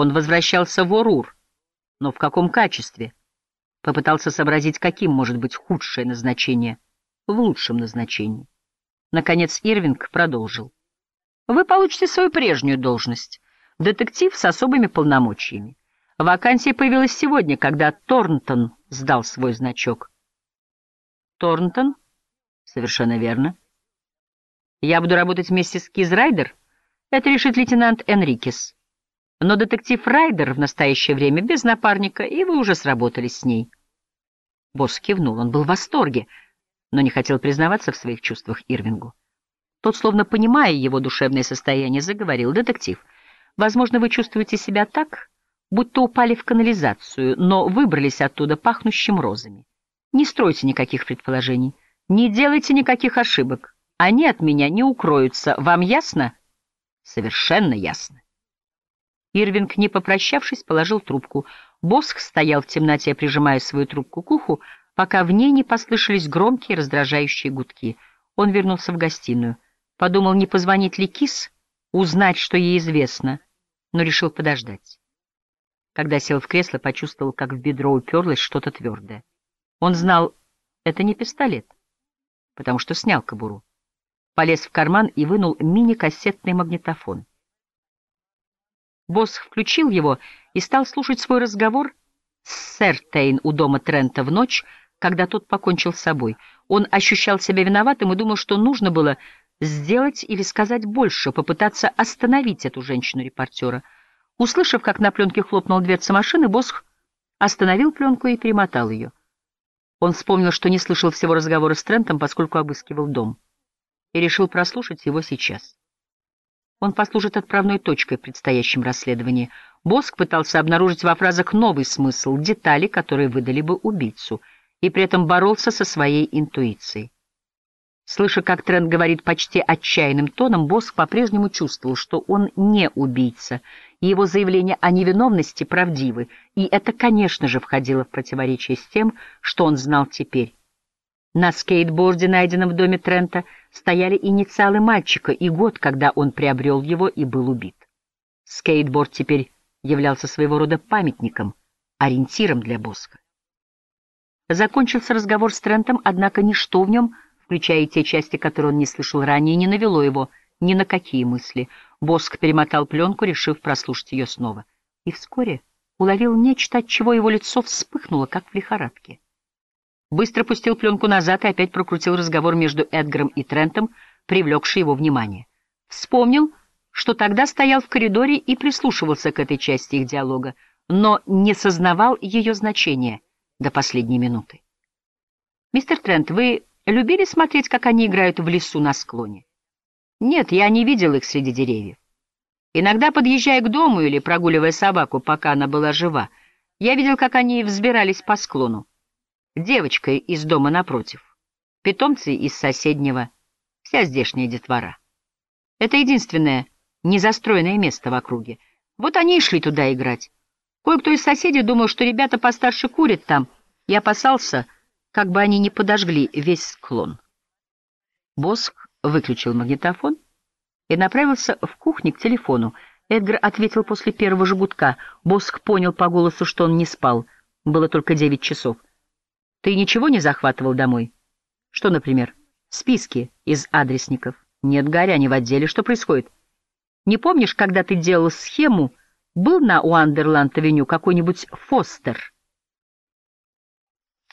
Он возвращался в Орур, но в каком качестве? Попытался сообразить, каким может быть худшее назначение в лучшем назначении. Наконец Ирвинг продолжил. Вы получите свою прежнюю должность. Детектив с особыми полномочиями. Вакансия появилась сегодня, когда Торнтон сдал свой значок. Торнтон? Совершенно верно. Я буду работать вместе с Киз Райдер? Это решит лейтенант Энрикес. Но детектив Райдер в настоящее время без напарника, и вы уже сработались с ней. Босс кивнул, он был в восторге, но не хотел признаваться в своих чувствах Ирвингу. Тот, словно понимая его душевное состояние, заговорил. «Детектив, возможно, вы чувствуете себя так, будто упали в канализацию, но выбрались оттуда пахнущим розами. Не стройте никаких предположений, не делайте никаких ошибок. Они от меня не укроются. Вам ясно?» «Совершенно ясно». Ирвинг, не попрощавшись, положил трубку. Босх стоял в темноте, прижимая свою трубку к уху, пока в ней не послышались громкие раздражающие гудки. Он вернулся в гостиную. Подумал, не позвонить ли Кис, узнать, что ей известно, но решил подождать. Когда сел в кресло, почувствовал, как в бедро уперлось что-то твердое. Он знал, это не пистолет, потому что снял кобуру. Полез в карман и вынул мини-кассетный магнитофон. Босс включил его и стал слушать свой разговор с Сертейн у дома Трента в ночь, когда тот покончил с собой. Он ощущал себя виноватым и думал, что нужно было сделать или сказать больше, попытаться остановить эту женщину-репортера. Услышав, как на пленке хлопнула дверца машины, Босх остановил пленку и перемотал ее. Он вспомнил, что не слышал всего разговора с Трентом, поскольку обыскивал дом, и решил прослушать его сейчас. Он послужит отправной точкой в предстоящем расследовании. Боск пытался обнаружить во фразах новый смысл, детали, которые выдали бы убийцу, и при этом боролся со своей интуицией. Слыша, как Трент говорит почти отчаянным тоном, Боск по-прежнему чувствовал, что он не убийца, и его заявления о невиновности правдивы, и это, конечно же, входило в противоречие с тем, что он знал теперь. На скейтборде, найденном в доме Трента, стояли инициалы мальчика и год, когда он приобрел его и был убит. Скейтборд теперь являлся своего рода памятником, ориентиром для Боска. Закончился разговор с Трентом, однако ничто в нем, включая те части, которые он не слышал ранее, не навело его ни на какие мысли. Боск перемотал пленку, решив прослушать ее снова. И вскоре уловил нечто, от чего его лицо вспыхнуло, как в лихорадке. Быстро пустил пленку назад и опять прокрутил разговор между Эдгаром и Трентом, привлекший его внимание. Вспомнил, что тогда стоял в коридоре и прислушивался к этой части их диалога, но не сознавал ее значения до последней минуты. «Мистер Трент, вы любили смотреть, как они играют в лесу на склоне?» «Нет, я не видел их среди деревьев. Иногда, подъезжая к дому или прогуливая собаку, пока она была жива, я видел, как они взбирались по склону девочка из дома напротив, питомцы из соседнего, вся здешняя детвора. Это единственное незастроенное место в округе. Вот они и шли туда играть. Кое-кто из соседей думал, что ребята постарше курят там, и опасался, как бы они не подожгли весь склон. Боск выключил магнитофон и направился в кухню к телефону. Эдгар ответил после первого жгутка. Боск понял по голосу, что он не спал. Было только девять часов. Ты ничего не захватывал домой? Что, например? Списки из адресников. Нет, Гарри, они в отделе. Что происходит? Не помнишь, когда ты делал схему, был на Уандерланд-авеню какой-нибудь Фостер?